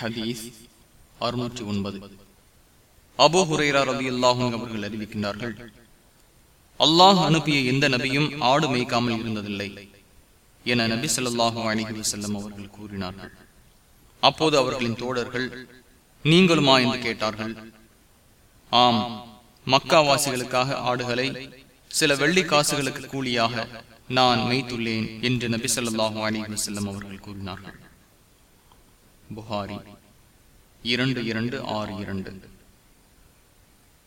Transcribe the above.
ஹதீஸ் அறுநூற்றி ஒன்பது. அபோ ஹுரேரா ரவி அல்லாஹும் அவர்கள் அறிவிக்கின்றார்கள் அல்லாஹ் அனுப்பிய எந்த நபியும் ஆடு மேய்க்காமல் இருந்ததில்லை என நபி ஸல்லல்லாஹு அணிகி செல்லம் அவர்கள் கூறினார்கள். அப்போது அவர்களின் தோழர்கள் நீங்களுமா? என்று கேட்டார்கள். ஆம் மக்காவாசிகளுக்காக ஆடுகளை சில வெள்ளி காசுகளுக்கு கூலியாக நான் மெய்த்துள்ளேன் என்று நபி ஸல்லல்லாஹு அணிகி செல்லம் அவர்கள் கூறினார்கள். புகாரி. இரண்டு இரண்டு ஆறு இரண்டு.